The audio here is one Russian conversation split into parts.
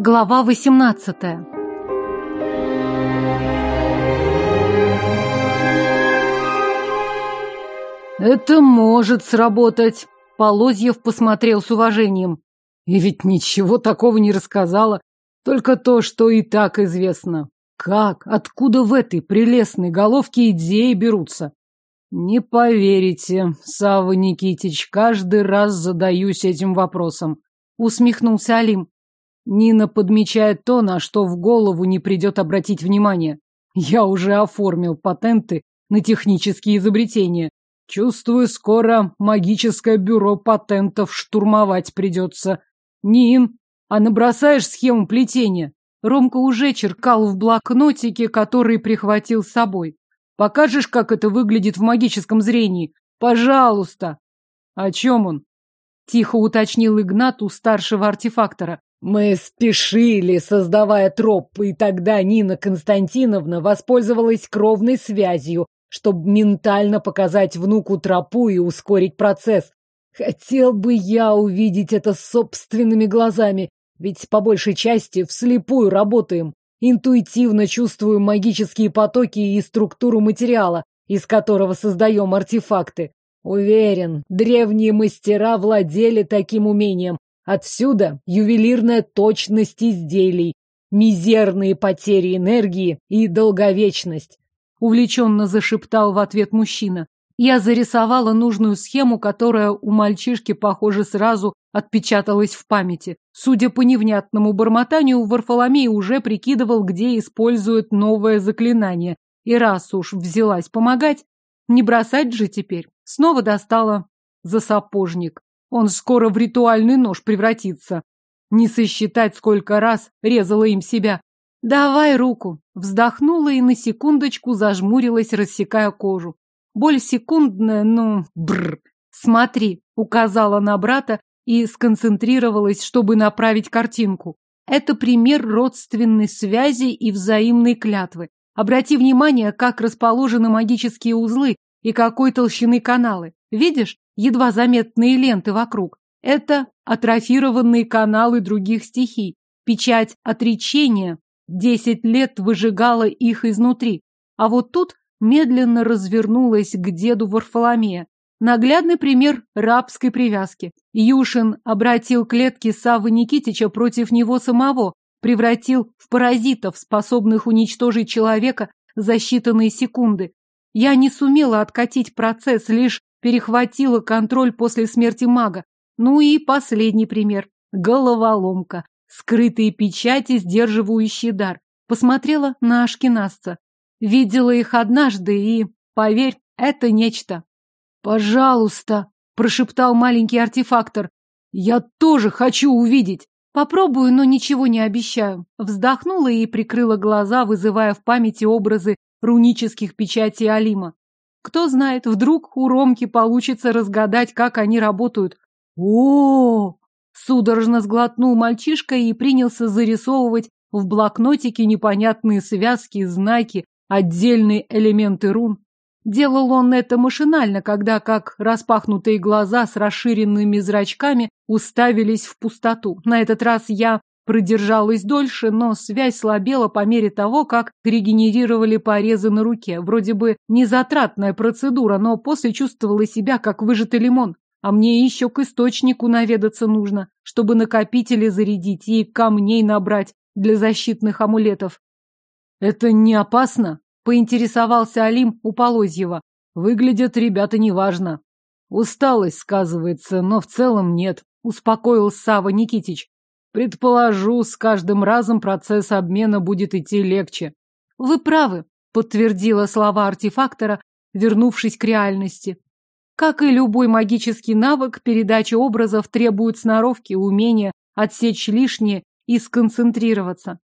Глава 18 Это может сработать. Полозьев посмотрел с уважением. И ведь ничего такого не рассказала, только то, что и так известно. Как? Откуда в этой прелестной головке идеи берутся? Не поверите, Савва Никитич, каждый раз задаюсь этим вопросом. Усмехнулся Алим. Нина подмечает то, на что в голову не придет обратить внимание. Я уже оформил патенты на технические изобретения. Чувствую, скоро магическое бюро патентов штурмовать придется. Нин, а набросаешь схему плетения? Ромка уже черкал в блокнотике, который прихватил с собой. Покажешь, как это выглядит в магическом зрении? Пожалуйста. О чем он? Тихо уточнил Игнат у старшего артефактора. Мы спешили, создавая троп, и тогда Нина Константиновна воспользовалась кровной связью, чтобы ментально показать внуку тропу и ускорить процесс. Хотел бы я увидеть это собственными глазами, ведь по большей части вслепую работаем. Интуитивно чувствую магические потоки и структуру материала, из которого создаем артефакты. Уверен, древние мастера владели таким умением, Отсюда ювелирная точность изделий, мизерные потери энергии и долговечность. Увлеченно зашептал в ответ мужчина. Я зарисовала нужную схему, которая у мальчишки, похоже, сразу отпечаталась в памяти. Судя по невнятному бормотанию, Варфоломей уже прикидывал, где использует новое заклинание. И раз уж взялась помогать, не бросать же теперь. Снова достала за сапожник. Он скоро в ритуальный нож превратится. Не сосчитать, сколько раз резала им себя. «Давай руку!» Вздохнула и на секундочку зажмурилась, рассекая кожу. Боль секундная, ну, бррр. «Смотри!» — указала на брата и сконцентрировалась, чтобы направить картинку. Это пример родственной связи и взаимной клятвы. Обрати внимание, как расположены магические узлы и какой толщины каналы. Видишь? Едва заметные ленты вокруг. Это атрофированные каналы других стихий. Печать отречения десять лет выжигала их изнутри. А вот тут медленно развернулась к деду Варфоломея. Наглядный пример рабской привязки. Юшин обратил клетки Саввы Никитича против него самого, превратил в паразитов, способных уничтожить человека за считанные секунды. Я не сумела откатить процесс, лишь перехватила контроль после смерти мага. Ну и последний пример. Головоломка. Скрытые печати, сдерживающие дар. Посмотрела на Ашкинасца. Видела их однажды и, поверь, это нечто. «Пожалуйста», — прошептал маленький артефактор, — «я тоже хочу увидеть». Попробую, но ничего не обещаю. Вздохнула и прикрыла глаза, вызывая в памяти образы рунических печатей Алима. Кто знает, вдруг у Ромки получится разгадать, как они работают. О, Судорожно сглотнул мальчишка и принялся зарисовывать в блокнотике непонятные связки, знаки, отдельные элементы рун. Делал он это машинально, когда как распахнутые глаза с расширенными зрачками уставились в пустоту. На этот раз я Продержалась дольше, но связь слабела по мере того, как регенерировали порезы на руке. Вроде бы незатратная процедура, но после чувствовала себя как выжатый лимон. А мне еще к источнику наведаться нужно, чтобы накопители зарядить и камней набрать для защитных амулетов. «Это не опасно?» — поинтересовался Алим у Полозьева. «Выглядят ребята неважно. Усталость сказывается, но в целом нет», — успокоил Сава Никитич. Предположу, с каждым разом процесс обмена будет идти легче. Вы правы, подтвердила слова артефактора, вернувшись к реальности. Как и любой магический навык, передача образов требует сноровки, умения отсечь лишнее и сконцентрироваться.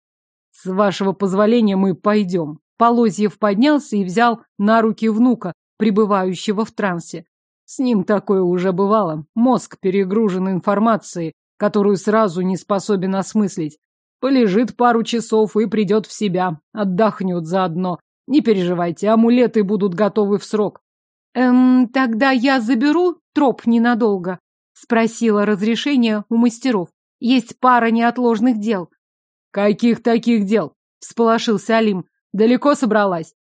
С вашего позволения мы пойдем. Полозьев поднялся и взял на руки внука, пребывающего в трансе. С ним такое уже бывало. Мозг перегружен информацией, которую сразу не способен осмыслить. Полежит пару часов и придет в себя, отдохнет заодно. Не переживайте, амулеты будут готовы в срок. Эм, тогда я заберу троп ненадолго, спросила разрешение у мастеров. Есть пара неотложных дел. Каких таких дел? Всполошился Алим. Далеко собралась?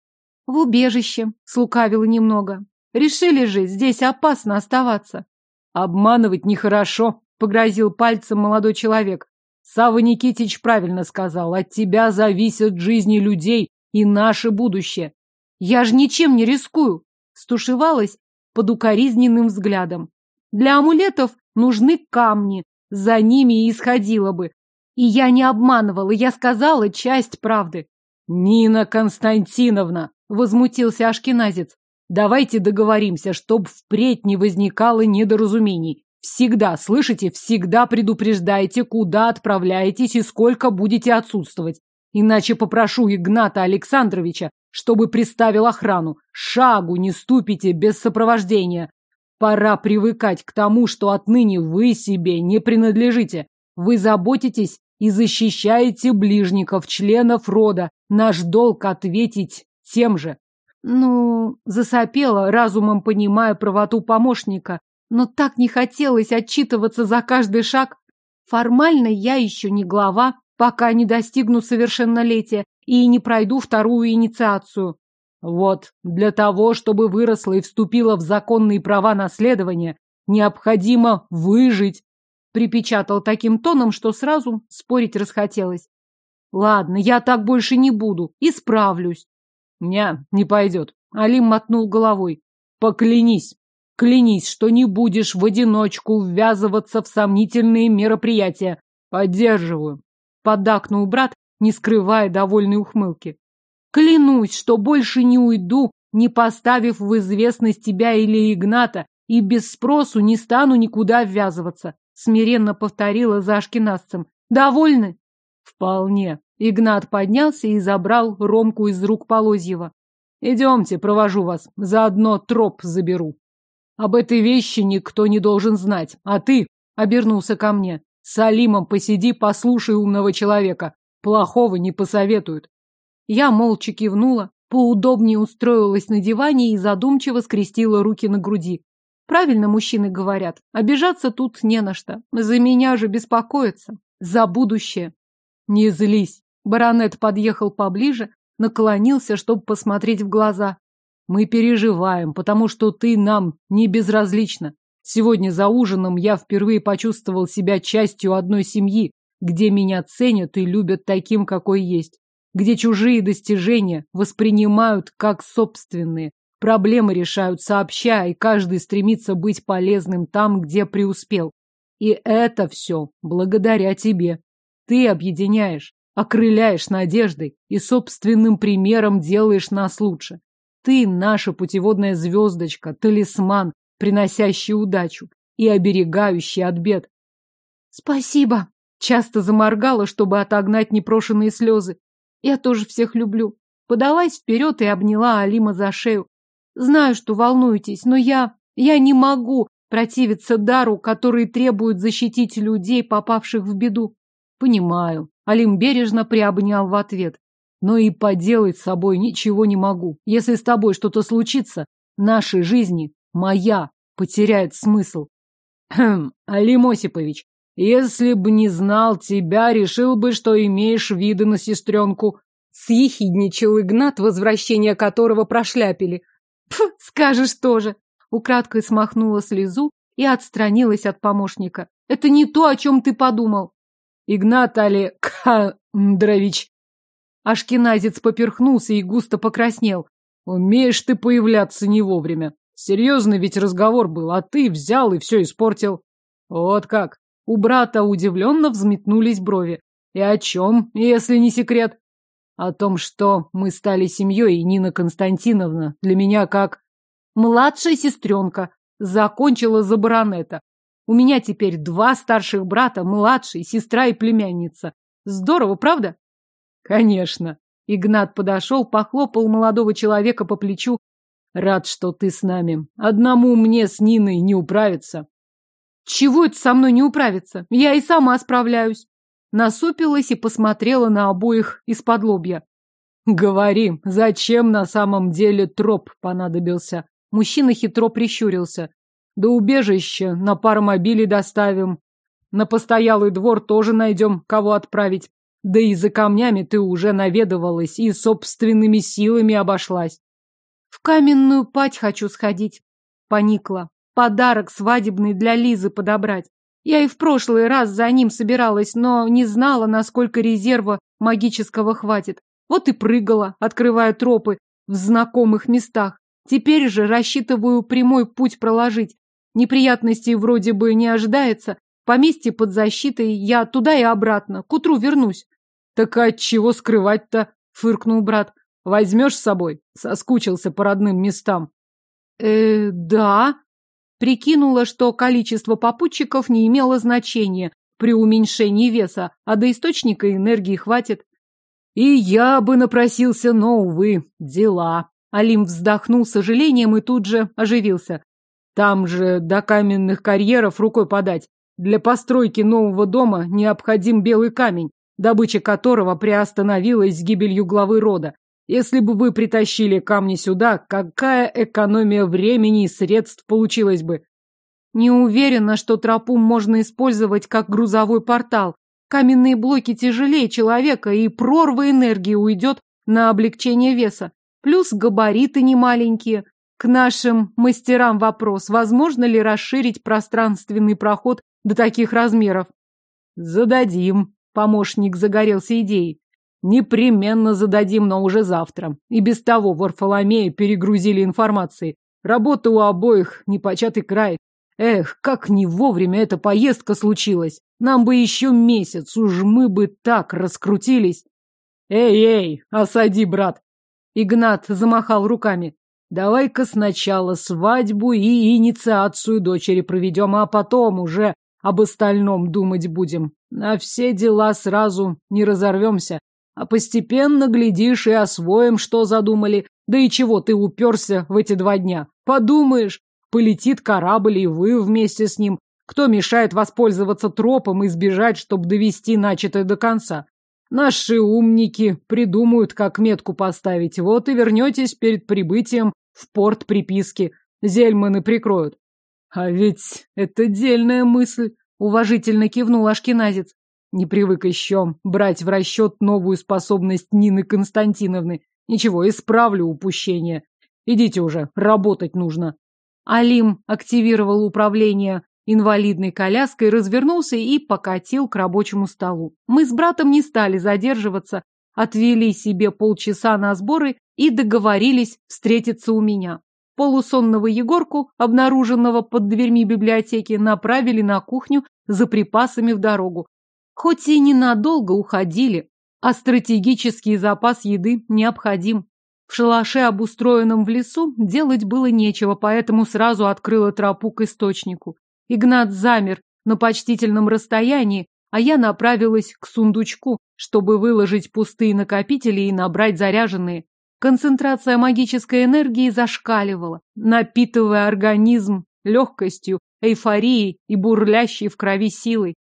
В убежище, слукавила немного. Решили же, здесь опасно оставаться. Обманывать нехорошо, погрозил пальцем молодой человек. Сава Никитич правильно сказал, от тебя зависят жизни людей и наше будущее. Я же ничем не рискую, стушевалась под укоризненным взглядом. Для амулетов нужны камни, за ними и исходила бы. И я не обманывала, я сказала часть правды. Нина Константиновна, возмутился Ашкеназец, давайте договоримся, чтоб впредь не возникало недоразумений. Всегда, слышите, всегда предупреждайте, куда отправляетесь и сколько будете отсутствовать. Иначе попрошу Игната Александровича, чтобы приставил охрану. Шагу не ступите без сопровождения. Пора привыкать к тому, что отныне вы себе не принадлежите. Вы заботитесь и защищаете ближников, членов рода. Наш долг ответить тем же. Ну, засопела, разумом понимая правоту помощника, но так не хотелось отчитываться за каждый шаг. Формально я еще не глава, пока не достигну совершеннолетия и не пройду вторую инициацию. Вот, для того, чтобы выросла и вступила в законные права наследования, необходимо выжить, припечатал таким тоном, что сразу спорить расхотелось. Ладно, я так больше не буду, исправлюсь. Не, не пойдет. Алим мотнул головой. Поклянись. Клянись, что не будешь в одиночку ввязываться в сомнительные мероприятия. Поддерживаю. Поддакнул брат, не скрывая довольной ухмылки. Клянусь, что больше не уйду, не поставив в известность тебя или Игната, и без спросу не стану никуда ввязываться. Смиренно повторила за ашкеназцем. Довольны? Вполне. Игнат поднялся и забрал Ромку из рук Полозьева. Идемте, провожу вас, заодно троп заберу. Об этой вещи никто не должен знать. А ты, — обернулся ко мне, — с Алимом посиди, послушай умного человека. Плохого не посоветуют. Я молча кивнула, поудобнее устроилась на диване и задумчиво скрестила руки на груди. Правильно мужчины говорят, обижаться тут не на что. За меня же беспокоиться. За будущее. Не злись. Баронет подъехал поближе, наклонился, чтобы посмотреть в глаза. Мы переживаем, потому что ты нам не безразлична. Сегодня за ужином я впервые почувствовал себя частью одной семьи, где меня ценят и любят таким, какой есть, где чужие достижения воспринимают как собственные, проблемы решают сообща, и каждый стремится быть полезным там, где преуспел. И это все благодаря тебе. Ты объединяешь, окрыляешь надеждой и собственным примером делаешь нас лучше. Ты наша путеводная звездочка, талисман, приносящий удачу и оберегающий от бед. Спасибо. Часто заморгала, чтобы отогнать непрошенные слезы. Я тоже всех люблю. Подалась вперед и обняла Алима за шею. Знаю, что волнуетесь, но я... Я не могу противиться дару, который требует защитить людей, попавших в беду. Понимаю. Алим бережно приобнял в ответ но и поделать с собой ничего не могу. Если с тобой что-то случится, нашей жизни, моя, потеряет смысл. Хм, Алим Осипович, если бы не знал тебя, решил бы, что имеешь виды на сестренку. Съехидничал Игнат, возвращение которого прошляпили. Пф, скажешь тоже. Украдкой смахнула слезу и отстранилась от помощника. Это не то, о чем ты подумал. Игнат Александрович Ашкеназец поперхнулся и густо покраснел. Умеешь ты появляться не вовремя. Серьезный ведь разговор был, а ты взял и все испортил. Вот как. У брата удивленно взметнулись брови. И о чем, если не секрет? О том, что мы стали семьей, и Нина Константиновна для меня как... Младшая сестренка. Закончила за баронета. У меня теперь два старших брата, младший, сестра и племянница. Здорово, правда? Конечно. Игнат подошел, похлопал молодого человека по плечу. Рад, что ты с нами. Одному мне с Ниной не управиться. Чего это со мной не управиться? Я и сама справляюсь. Насупилась и посмотрела на обоих из-под лобья. Говори, зачем на самом деле троп понадобился? Мужчина хитро прищурился. До убежища на паромобиле доставим. На постоялый двор тоже найдем, кого отправить. Да и за камнями ты уже наведывалась и собственными силами обошлась. В каменную пать хочу сходить. Поникла. Подарок свадебный для Лизы подобрать. Я и в прошлый раз за ним собиралась, но не знала, насколько резерва магического хватит. Вот и прыгала, открывая тропы в знакомых местах. Теперь же рассчитываю прямой путь проложить. Неприятностей вроде бы не ожидается. Поместье под защитой, я туда и обратно. К утру вернусь. Так от чего скрывать-то? Фыркнул брат. Возьмешь с собой? Соскучился по родным местам. Э, да. Прикинула, что количество попутчиков не имело значения при уменьшении веса, а до источника энергии хватит. И я бы напросился, но, увы, дела. Алим вздохнул с сожалением и тут же оживился. Там же до каменных карьеров рукой подать. Для постройки нового дома необходим белый камень, добыча которого приостановилась с гибелью главы рода. Если бы вы притащили камни сюда, какая экономия времени и средств получилась бы? Не уверена, что тропу можно использовать как грузовой портал. Каменные блоки тяжелее человека, и прорва энергии уйдет на облегчение веса. Плюс габариты немаленькие. К нашим мастерам вопрос, возможно ли расширить пространственный проход до таких размеров? Зададим. Помощник загорелся идеей. Непременно зададим, но уже завтра. И без того Варфоломея перегрузили информацией. Работа у обоих непочатый край. Эх, как не вовремя эта поездка случилась. Нам бы еще месяц, уж мы бы так раскрутились. Эй-эй, осади, брат. Игнат замахал руками. Давай-ка сначала свадьбу и инициацию дочери проведем, а потом уже об остальном думать будем. На все дела сразу не разорвемся, а постепенно, глядишь, и освоим, что задумали. Да и чего ты уперся в эти два дня? Подумаешь, полетит корабль, и вы вместе с ним. Кто мешает воспользоваться тропом и сбежать, чтобы довести начатое до конца? Наши умники придумают, как метку поставить. Вот и вернетесь перед прибытием в порт приписки. Зельманы прикроют. А ведь это дельная мысль, уважительно кивнул Ашкеназец. Не привык еще брать в расчет новую способность Нины Константиновны. Ничего, исправлю упущение. Идите уже, работать нужно. Алим активировал управление инвалидной коляской, развернулся и покатил к рабочему столу. Мы с братом не стали задерживаться, отвели себе полчаса на сборы и договорились встретиться у меня. Полусонного Егорку, обнаруженного под дверьми библиотеки, направили на кухню за припасами в дорогу. Хоть и ненадолго уходили, а стратегический запас еды необходим. В шалаше, обустроенном в лесу, делать было нечего, поэтому сразу открыла тропу к источнику. Игнат замер на почтительном расстоянии, а я направилась к сундучку, чтобы выложить пустые накопители и набрать заряженные. Концентрация магической энергии зашкаливала, напитывая организм легкостью, эйфорией и бурлящей в крови силой.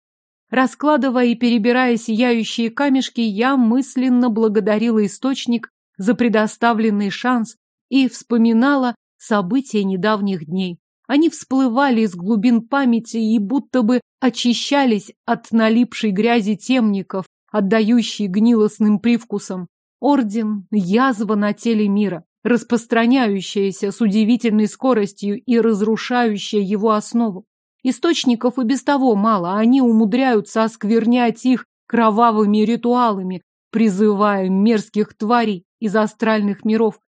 Раскладывая и перебирая сияющие камешки, я мысленно благодарила источник за предоставленный шанс и вспоминала события недавних дней. Они всплывали из глубин памяти и будто бы очищались от налипшей грязи темников, отдающей гнилостным привкусом. Орден – язва на теле мира, распространяющаяся с удивительной скоростью и разрушающая его основу. Источников и без того мало, они умудряются осквернять их кровавыми ритуалами, призывая мерзких тварей из астральных миров.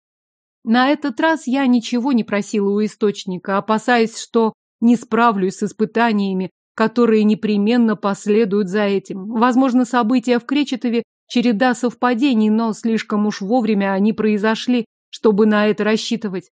На этот раз я ничего не просила у источника, опасаясь, что не справлюсь с испытаниями, которые непременно последуют за этим. Возможно, события в Кречетове Череда совпадений, но слишком уж вовремя они произошли, чтобы на это рассчитывать.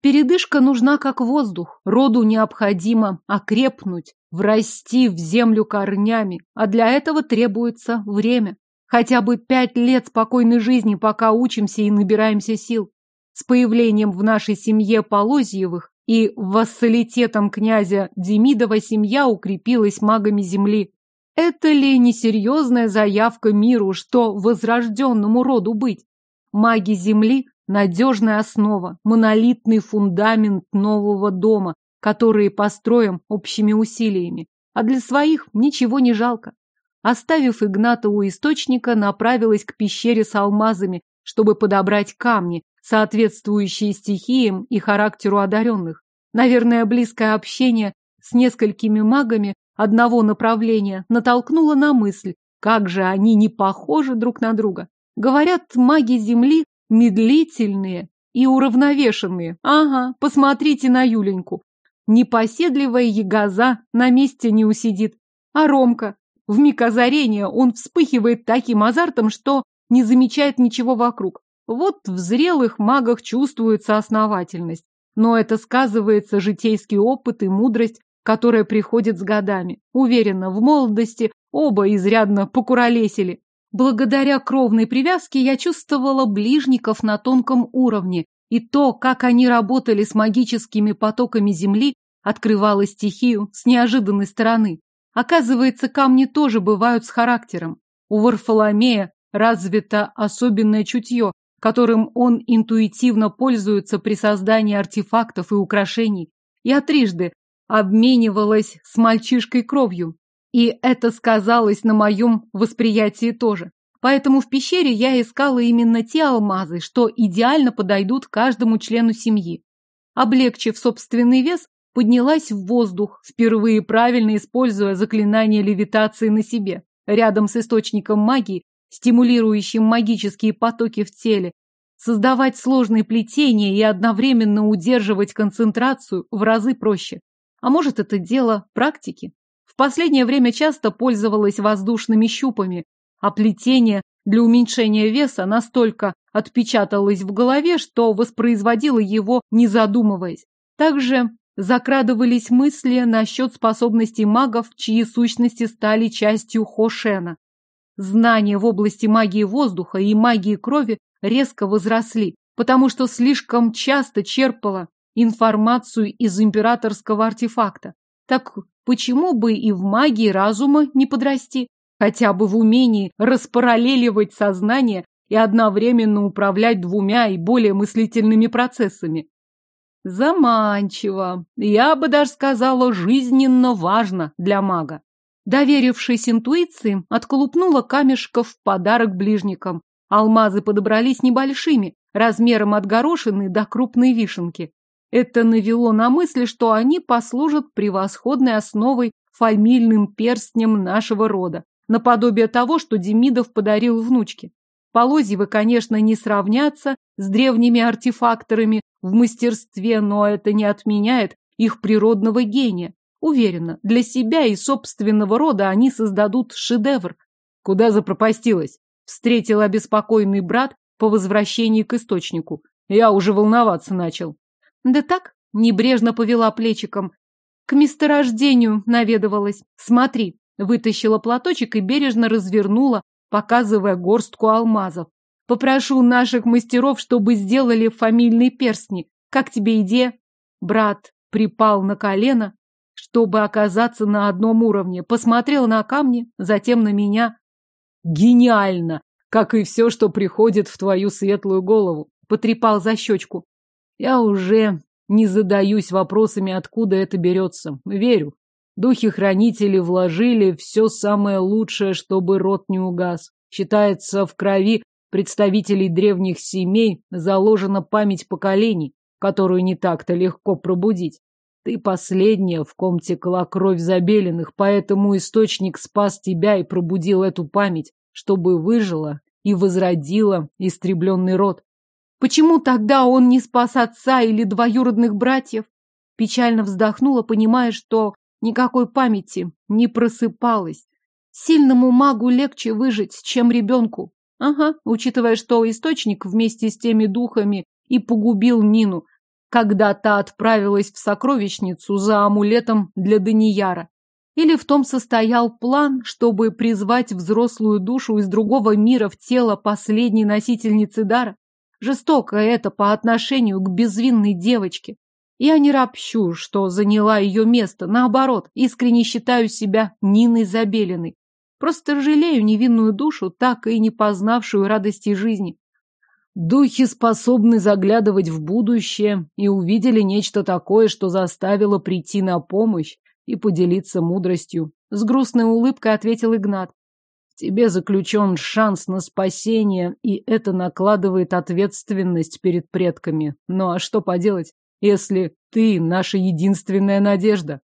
Передышка нужна как воздух. Роду необходимо окрепнуть, врасти в землю корнями, а для этого требуется время. Хотя бы пять лет спокойной жизни, пока учимся и набираемся сил. С появлением в нашей семье Полозьевых и вассалитетом князя Демидова семья укрепилась магами земли. Это ли несерьезная заявка миру, что возрожденному роду быть? Маги Земли – надежная основа, монолитный фундамент нового дома, который построим общими усилиями. А для своих ничего не жалко. Оставив Игната у источника, направилась к пещере с алмазами, чтобы подобрать камни, соответствующие стихиям и характеру одаренных. Наверное, близкое общение с несколькими магами одного направления натолкнуло на мысль, как же они не похожи друг на друга. Говорят, маги Земли медлительные и уравновешенные. Ага, посмотрите на Юленьку. Непоседливая ягоза на месте не усидит. А Ромка? В миг озарения он вспыхивает таким азартом, что не замечает ничего вокруг. Вот в зрелых магах чувствуется основательность. Но это сказывается житейский опыт и мудрость, которая приходит с годами. Уверена, в молодости оба изрядно покуролесили. Благодаря кровной привязке я чувствовала ближников на тонком уровне, и то, как они работали с магическими потоками земли, открывало стихию с неожиданной стороны. Оказывается, камни тоже бывают с характером. У Варфоломея развито особенное чутье, которым он интуитивно пользуется при создании артефактов и украшений. Я трижды обменивалась с мальчишкой кровью, и это сказалось на моем восприятии тоже. Поэтому в пещере я искала именно те алмазы, что идеально подойдут каждому члену семьи. Облегчив собственный вес, поднялась в воздух, впервые правильно используя заклинание левитации на себе. Рядом с источником магии, стимулирующим магические потоки в теле, создавать сложные плетения и одновременно удерживать концентрацию в разы проще. А может, это дело практики? В последнее время часто пользовалась воздушными щупами, а плетение для уменьшения веса настолько отпечаталось в голове, что воспроизводила его, не задумываясь. Также закрадывались мысли насчет способностей магов, чьи сущности стали частью Хошена. Знания в области магии воздуха и магии крови резко возросли, потому что слишком часто черпала информацию из императорского артефакта. Так почему бы и в магии разума не подрасти? Хотя бы в умении распараллеливать сознание и одновременно управлять двумя и более мыслительными процессами. Заманчиво. Я бы даже сказала, жизненно важно для мага. Доверившись интуиции, отколупнула камешков в подарок ближникам. Алмазы подобрались небольшими, размером от горошины до крупной вишенки. Это навело на мысль, что они послужат превосходной основой фамильным перстнем нашего рода, наподобие того, что Демидов подарил внучке. Полозьевы, конечно, не сравнятся с древними артефакторами в мастерстве, но это не отменяет их природного гения. Уверена, для себя и собственного рода они создадут шедевр. Куда запропастилась? Встретил обеспокоенный брат по возвращении к источнику. Я уже волноваться начал. Да так, небрежно повела плечиком. К месторождению наведывалась. Смотри, вытащила платочек и бережно развернула, показывая горстку алмазов. Попрошу наших мастеров, чтобы сделали фамильные перстни. Как тебе идея? Брат припал на колено, чтобы оказаться на одном уровне. Посмотрел на камни, затем на меня. Гениально! Как и все, что приходит в твою светлую голову. Потрепал за щечку. Я уже не задаюсь вопросами, откуда это берется. Верю. Духи-хранители вложили все самое лучшее, чтобы род не угас. Считается, в крови представителей древних семей заложена память поколений, которую не так-то легко пробудить. Ты последняя, в ком текла кровь забеленных, поэтому источник спас тебя и пробудил эту память, чтобы выжила и возродила истребленный род. Почему тогда он не спас отца или двоюродных братьев? Печально вздохнула, понимая, что никакой памяти не просыпалась. Сильному магу легче выжить, чем ребенку. Ага, учитывая, что источник вместе с теми духами и погубил Нину, когда та отправилась в сокровищницу за амулетом для Данияра. Или в том состоял план, чтобы призвать взрослую душу из другого мира в тело последней носительницы дара? Жестоко это по отношению к безвинной девочке. Я не ропщу, что заняла ее место. Наоборот, искренне считаю себя Ниной Забелиной. Просто жалею невинную душу, так и не познавшую радости жизни. Духи способны заглядывать в будущее и увидели нечто такое, что заставило прийти на помощь и поделиться мудростью. С грустной улыбкой ответил Игнат. Тебе заключен шанс на спасение, и это накладывает ответственность перед предками. Ну а что поделать, если ты наша единственная надежда?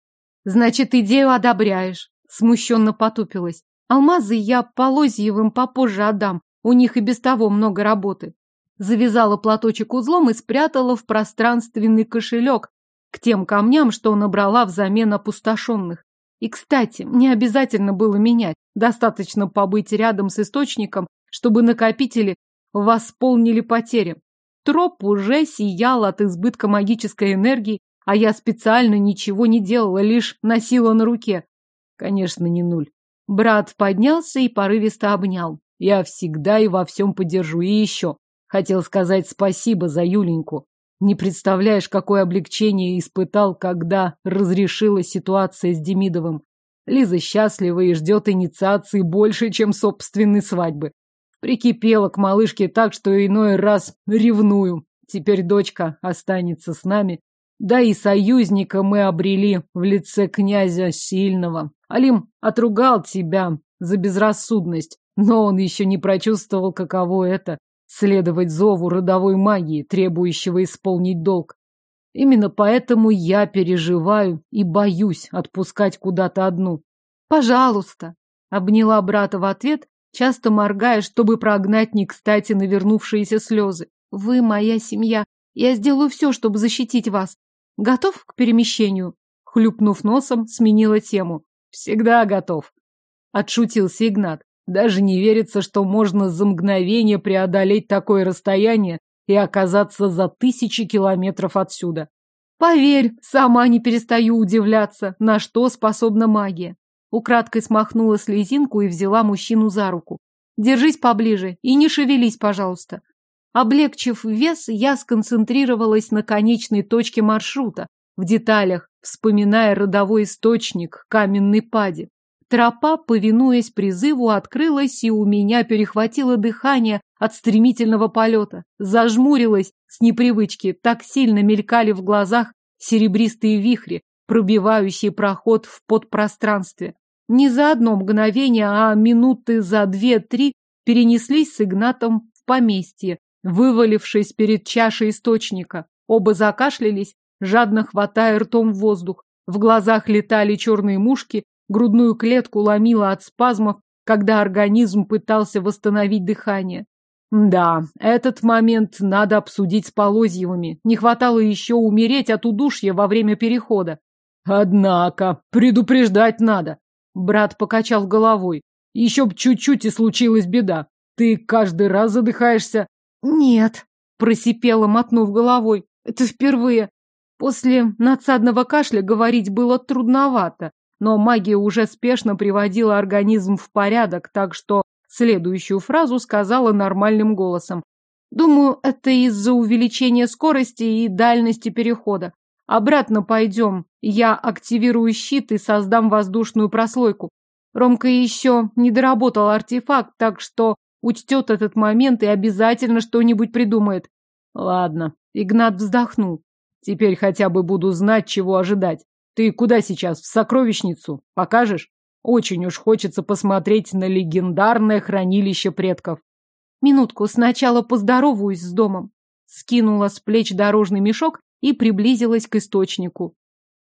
Значит, идею одобряешь. Смущенно потупилась. Алмазы я Полозьевым попозже отдам. У них и без того много работы. Завязала платочек узлом и спрятала в пространственный кошелек к тем камням, что набрала взамен опустошенных. И, кстати, не обязательно было менять. Достаточно побыть рядом с источником, чтобы накопители восполнили потери. Троп уже сиял от избытка магической энергии, а я специально ничего не делала, лишь носила на руке. Конечно, не нуль. Брат поднялся и порывисто обнял. Я всегда и во всем поддержу. И еще. Хотел сказать спасибо за Юленьку. Не представляешь, какое облегчение испытал, когда разрешилась ситуация с Демидовым. Лиза счастлива и ждет инициации больше, чем собственной свадьбы. Прикипела к малышке так, что иной раз ревную. Теперь дочка останется с нами. Да и союзника мы обрели в лице князя Сильного. Алим отругал тебя за безрассудность, но он еще не прочувствовал, каково это следовать зову родовой магии, требующего исполнить долг. Именно поэтому я переживаю и боюсь отпускать куда-то одну. Пожалуйста, обняла брата в ответ, часто моргая, чтобы прогнать не кстати навернувшиеся слезы. Вы моя семья. Я сделаю все, чтобы защитить вас. Готов к перемещению? Хлюпнув носом, сменила тему. Всегда готов. Отшутился Игнат. Даже не верится, что можно за мгновение преодолеть такое расстояние и оказаться за тысячи километров отсюда. Поверь, сама не перестаю удивляться, на что способна магия. Украдкой смахнула слезинку и взяла мужчину за руку. Держись поближе и не шевелись, пожалуйста. Облегчив вес, я сконцентрировалась на конечной точке маршрута, в деталях, вспоминая родовой источник, каменный пади. Тропа, повинуясь призыву, открылась, и у меня перехватило дыхание от стремительного полета. Зажмурилась с непривычки, так сильно мелькали в глазах серебристые вихри, пробивающие проход в подпространстве. Не за одно мгновение, а минуты за две-три перенеслись с Игнатом в поместье, вывалившись перед чашей источника. Оба закашлялись, жадно хватая ртом воздух. В глазах летали черные мушки, Грудную клетку ломило от спазмов, когда организм пытался восстановить дыхание. Да, этот момент надо обсудить с Полозьевыми. Не хватало еще умереть от удушья во время перехода. Однако, предупреждать надо. Брат покачал головой. Еще б чуть-чуть и случилась беда. Ты каждый раз задыхаешься? Нет, просипела, мотнув головой. Это впервые. После надсадного кашля говорить было трудновато но магия уже спешно приводила организм в порядок, так что следующую фразу сказала нормальным голосом. Думаю, это из-за увеличения скорости и дальности перехода. Обратно пойдем. Я активирую щит и создам воздушную прослойку. Ромка еще не доработал артефакт, так что учтет этот момент и обязательно что-нибудь придумает. Ладно, Игнат вздохнул. Теперь хотя бы буду знать, чего ожидать. Ты куда сейчас? В сокровищницу? Покажешь? Очень уж хочется посмотреть на легендарное хранилище предков. Минутку, сначала поздороваюсь с домом. Скинула с плеч дорожный мешок и приблизилась к источнику.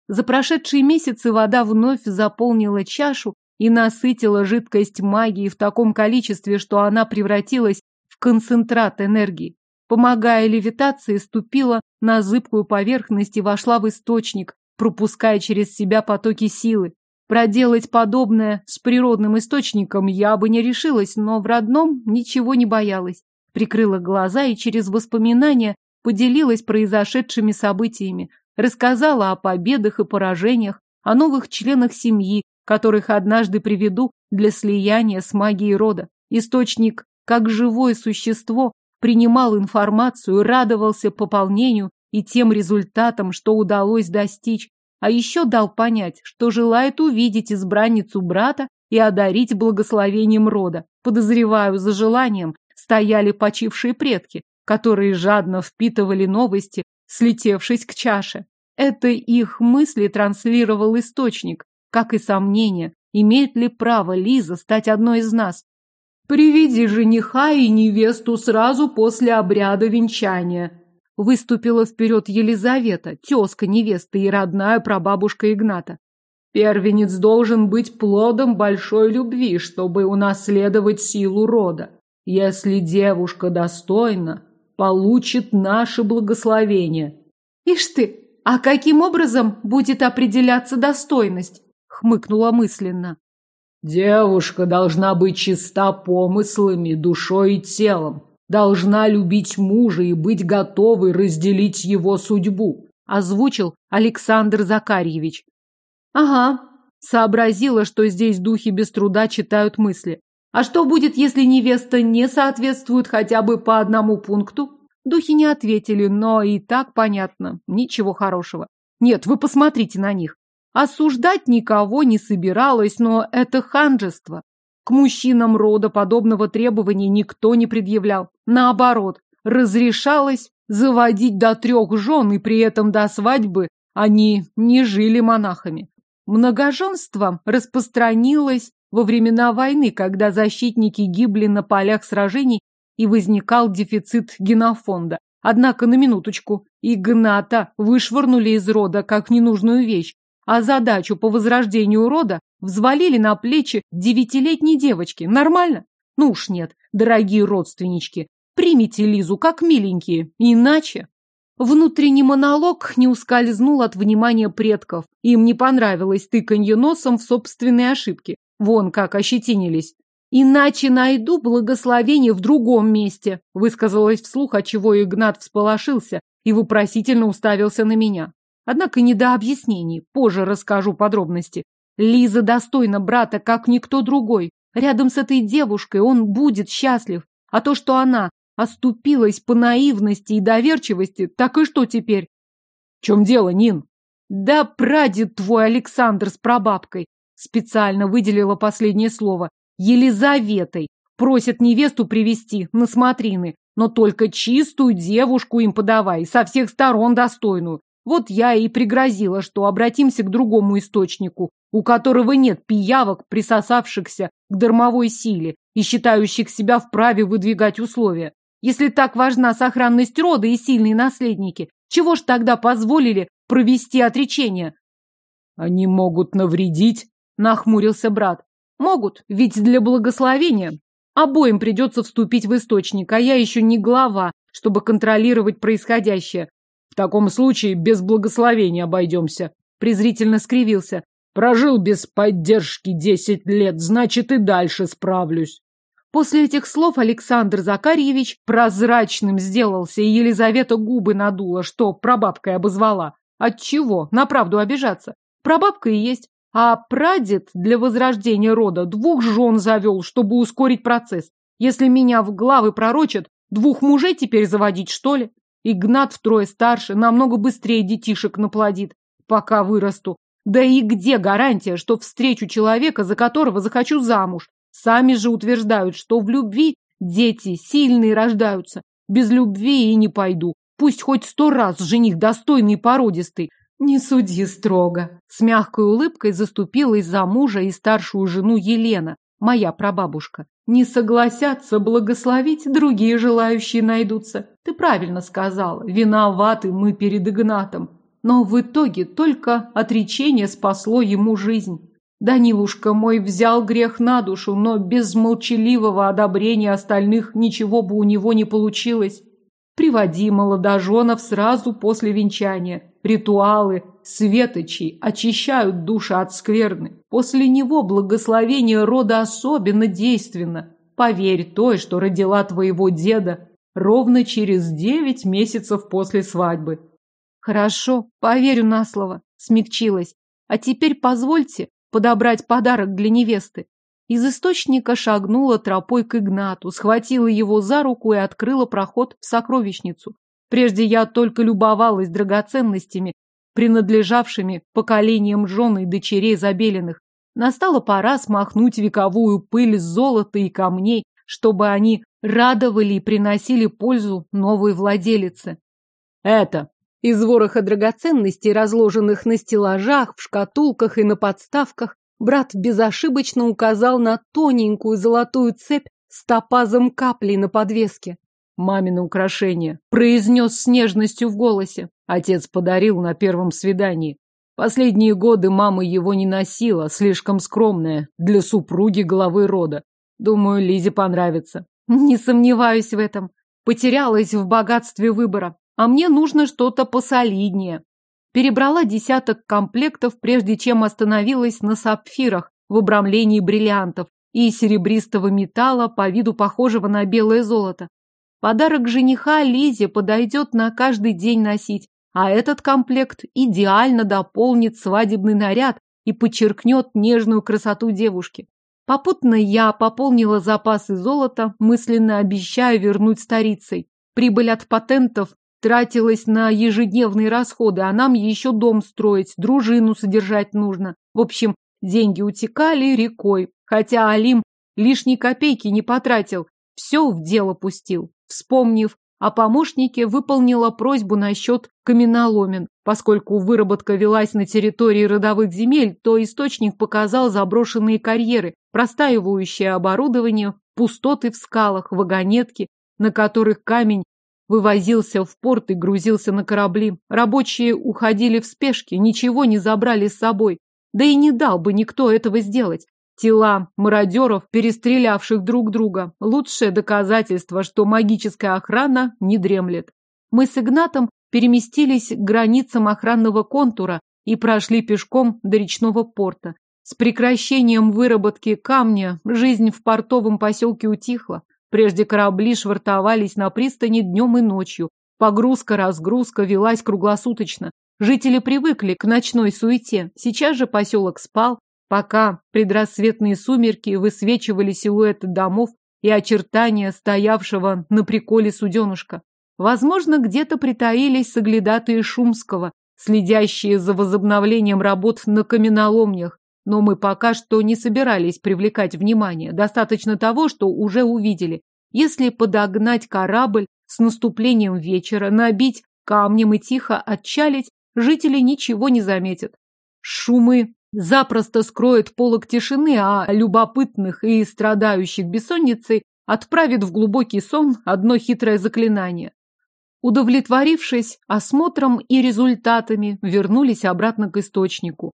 За прошедшие месяцы вода вновь заполнила чашу и насытила жидкость магии в таком количестве, что она превратилась в концентрат энергии. Помогая левитации, ступила на зыбкую поверхность и вошла в источник, пропуская через себя потоки силы. Проделать подобное с природным источником я бы не решилась, но в родном ничего не боялась. Прикрыла глаза и через воспоминания поделилась произошедшими событиями, рассказала о победах и поражениях, о новых членах семьи, которых однажды приведу для слияния с магией рода. Источник, как живое существо, принимал информацию, радовался пополнению и тем результатам, что удалось достичь, а еще дал понять, что желает увидеть избранницу брата и одарить благословением рода. Подозреваю, за желанием стояли почившие предки, которые жадно впитывали новости, слетевшись к чаше. Это их мысли транслировал источник, как и сомнение, имеет ли право Лиза стать одной из нас. Приведи жениха и невесту сразу после обряда венчания. Выступила вперед Елизавета, тезка невесты и родная прабабушка Игната. Первенец должен быть плодом большой любви, чтобы унаследовать силу рода. Если девушка достойна, получит наше благословение. Ишь ты, а каким образом будет определяться достойность? Хмыкнула мысленно. Девушка должна быть чиста помыслами, душой и телом. Должна любить мужа и быть готовой разделить его судьбу, озвучил Александр Закарьевич. Ага, сообразила, что здесь духи без труда читают мысли. А что будет, если невеста не соответствует хотя бы по одному пункту? Духи не ответили, но и так понятно. Ничего хорошего. Нет, вы посмотрите на них. Осуждать никого не собиралась, но это ханжество. К мужчинам рода подобного требования никто не предъявлял. Наоборот, разрешалось заводить до трех жен, и при этом до свадьбы они не жили монахами. Многоженство распространилось во времена войны, когда защитники гибли на полях сражений и возникал дефицит генофонда. Однако на минуточку Игната вышвырнули из рода как ненужную вещь, а задачу по возрождению рода взвалили на плечи девятилетней девочки. Нормально? Ну уж нет, дорогие родственнички, примите Лизу как миленькие, иначе... Внутренний монолог не ускользнул от внимания предков. Им не понравилось тыканье носом в собственные ошибки. Вон как ощетинились. «Иначе найду благословение в другом месте», высказалась вслух, отчего Игнат всполошился и вопросительно уставился на меня. Однако не до объяснений, позже расскажу подробности. Лиза достойна брата, как никто другой. Рядом с этой девушкой он будет счастлив. А то, что она оступилась по наивности и доверчивости, так и что теперь? В чем дело, Нин? Да прадед твой Александр с прабабкой. Специально выделила последнее слово. Елизаветой. Просят невесту привести на смотрины, но только чистую девушку им подавай, со всех сторон достойную. Вот я и пригрозила, что обратимся к другому источнику, у которого нет пиявок, присосавшихся к дармовой силе и считающих себя вправе выдвигать условия. Если так важна сохранность рода и сильные наследники, чего ж тогда позволили провести отречение? Они могут навредить, нахмурился брат. Могут, ведь для благословения обоим придется вступить в источник, а я еще не глава, чтобы контролировать происходящее. В таком случае без благословения обойдемся. Презрительно скривился. Прожил без поддержки десять лет, значит и дальше справлюсь. После этих слов Александр Закарьевич прозрачным сделался, и Елизавета губы надула, что прабабкой обозвала. Отчего? На правду обижаться. Прабабка и есть. А прадед для возрождения рода двух жен завел, чтобы ускорить процесс. Если меня в главы пророчат, двух мужей теперь заводить, что ли? Игнат втрое старше, намного быстрее детишек наплодит, пока вырасту. Да и где гарантия, что встречу человека, за которого захочу замуж? Сами же утверждают, что в любви дети сильные рождаются. Без любви и не пойду. Пусть хоть сто раз жених достойный и породистый. Не суди строго. С мягкой улыбкой заступилась за мужа и старшую жену Елена, моя прабабушка. Не согласятся благословить, другие желающие найдутся. Ты правильно сказала, виноваты мы перед Игнатом. Но в итоге только отречение спасло ему жизнь. Данилушка мой взял грех на душу, но без молчаливого одобрения остальных ничего бы у него не получилось. Приводи молодоженов сразу после венчания. Ритуалы светочей очищают души от скверны. После него благословение рода особенно действенно. Поверь той, что родила твоего деда, ровно через девять месяцев после свадьбы. Хорошо, поверю на слово, смягчилась. А теперь позвольте подобрать подарок для невесты. Из источника шагнула тропой к Игнату, схватила его за руку и открыла проход в сокровищницу. Прежде я только любовалась драгоценностями, принадлежавшими поколениям жен и дочерей Забелиных. Настала пора смахнуть вековую пыль с золота и камней, чтобы они радовали и приносили пользу новой владелице. Это из вороха драгоценностей, разложенных на стеллажах, в шкатулках и на подставках, брат безошибочно указал на тоненькую золотую цепь с топазом каплей на подвеске. Мамино украшение. Произнес с нежностью в голосе. Отец подарил на первом свидании. Последние годы мама его не носила, слишком скромная для супруги главы рода. Думаю, Лизе понравится. Не сомневаюсь в этом. Потерялась в богатстве выбора. А мне нужно что-то посолиднее. Перебрала десяток комплектов, прежде чем остановилась на сапфирах в обрамлении бриллиантов и серебристого металла, по виду похожего на белое золото. Подарок жениха Лизе подойдет на каждый день носить, а этот комплект идеально дополнит свадебный наряд и подчеркнет нежную красоту девушки. Попутно я пополнила запасы золота, мысленно обещая вернуть старицей. Прибыль от патентов тратилась на ежедневные расходы, а нам еще дом строить, дружину содержать нужно. В общем, деньги утекали рекой, хотя Алим лишней копейки не потратил, все в дело пустил. Вспомнив о помощнике, выполнила просьбу насчет каменоломен. Поскольку выработка велась на территории родовых земель, то источник показал заброшенные карьеры, простаивающее оборудование, пустоты в скалах, вагонетки, на которых камень вывозился в порт и грузился на корабли. Рабочие уходили в спешке, ничего не забрали с собой. Да и не дал бы никто этого сделать. Тела мародеров, перестрелявших друг друга, лучшее доказательство, что магическая охрана не дремлет. Мы с Игнатом переместились к границам охранного контура и прошли пешком до речного порта. С прекращением выработки камня жизнь в портовом поселке утихла. Прежде корабли швартовались на пристани днем и ночью. Погрузка-разгрузка велась круглосуточно. Жители привыкли к ночной суете. Сейчас же поселок спал, пока предрассветные сумерки высвечивали силуэты домов и очертания стоявшего на приколе суденышка. Возможно, где-то притаились соглядатые Шумского, следящие за возобновлением работ на каменоломнях, но мы пока что не собирались привлекать внимание. Достаточно того, что уже увидели. Если подогнать корабль с наступлением вечера, набить камнем и тихо отчалить, жители ничего не заметят. Шумы запросто скроет полог тишины, а любопытных и страдающих бессонницей отправит в глубокий сон одно хитрое заклинание. Удовлетворившись осмотром и результатами, вернулись обратно к источнику.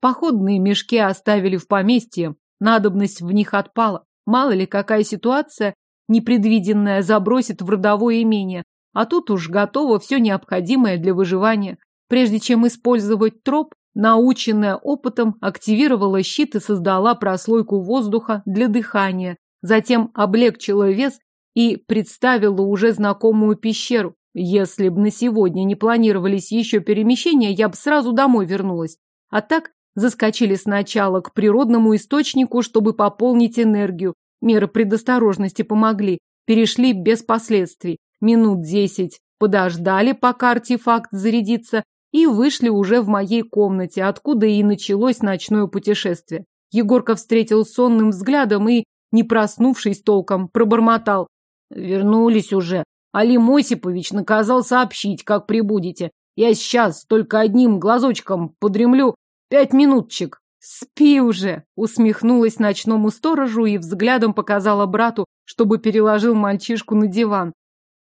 Походные мешки оставили в поместье, надобность в них отпала. Мало ли, какая ситуация непредвиденная забросит в родовое имение, а тут уж готово все необходимое для выживания. Прежде чем использовать троп, наученная опытом, активировала щит и создала прослойку воздуха для дыхания. Затем облегчила вес и представила уже знакомую пещеру. Если бы на сегодня не планировались еще перемещения, я бы сразу домой вернулась. А так заскочили сначала к природному источнику, чтобы пополнить энергию. Меры предосторожности помогли. Перешли без последствий. Минут десять подождали, пока артефакт зарядится, и вышли уже в моей комнате, откуда и началось ночное путешествие. Егорка встретил сонным взглядом и, не проснувшись толком, пробормотал. «Вернулись уже. Алим Осипович наказал сообщить, как прибудете. Я сейчас только одним глазочком подремлю. Пять минутчик». «Спи уже!» — усмехнулась ночному сторожу и взглядом показала брату, чтобы переложил мальчишку на диван.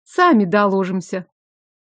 «Сами доложимся.